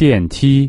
电梯。